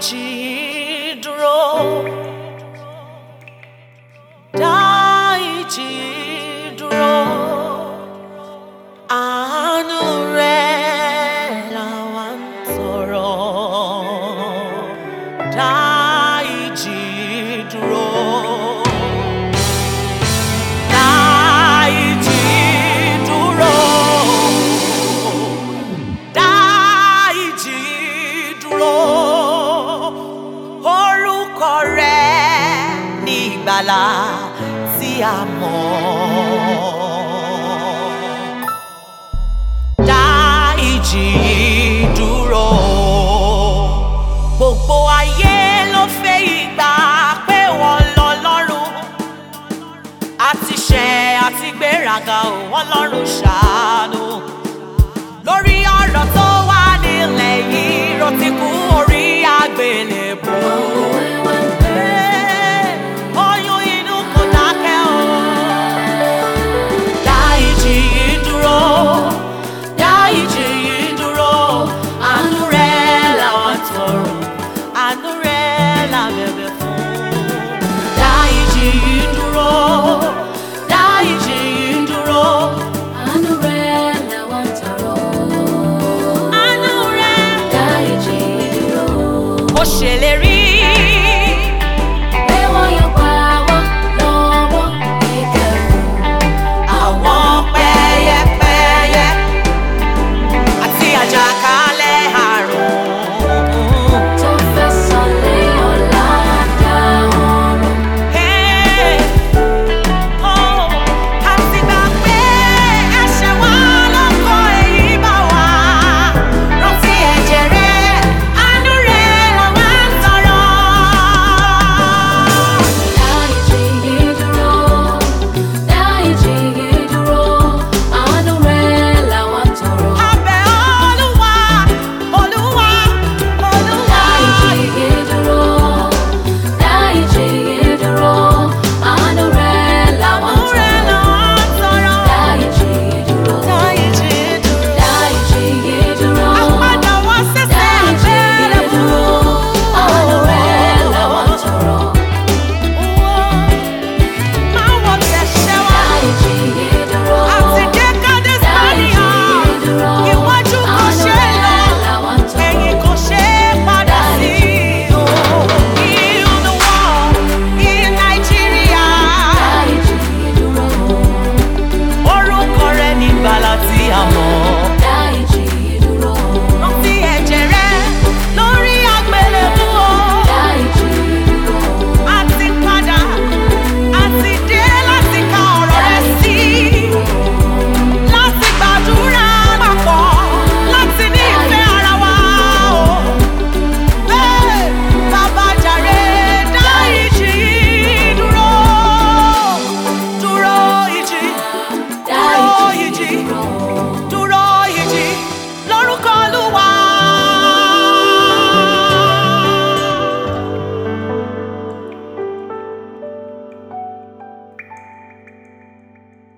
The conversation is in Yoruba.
Giro. escala ti amor. Dá ìjì yìí dúró, gbogbo ayé ló fẹ́ ìgbà pé wọ́n lọ lọ́rùn. Àti ṣẹ̀ àti gbéraga ò wọ́n lọ́rùn ṣàánú lórí ọ̀rọ̀ tó. Chez